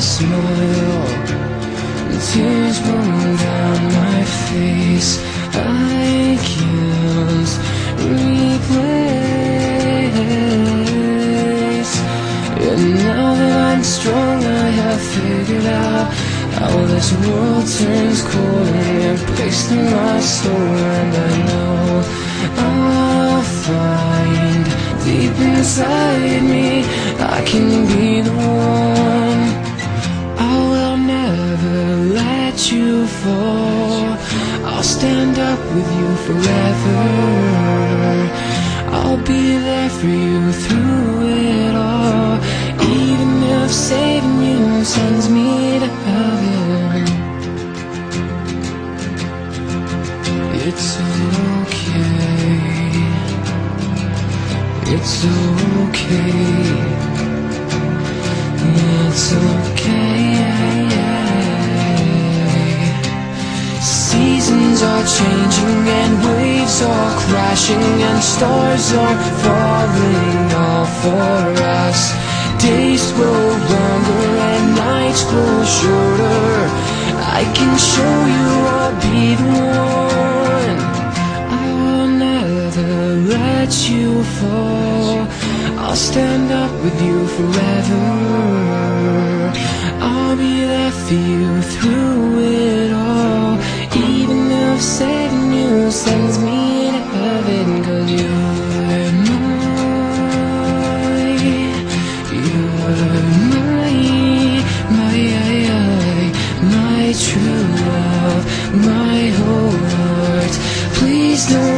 smile The tears run down my face I can't replace And now that I'm strong I have figured out How this world turns cold And it breaks through my soul stand up with you forever. I'll be there for you through it all. Even if saving you sends me to heaven. It's okay. It's okay. It's okay Seasons are changing and waves are crashing and stars are falling all for us. Days grow longer and nights grow shorter. I can show you I'll be the one. I will never let you fall. I'll stand up with you forever. I'll be there for you through true love, my whole heart. Please don't.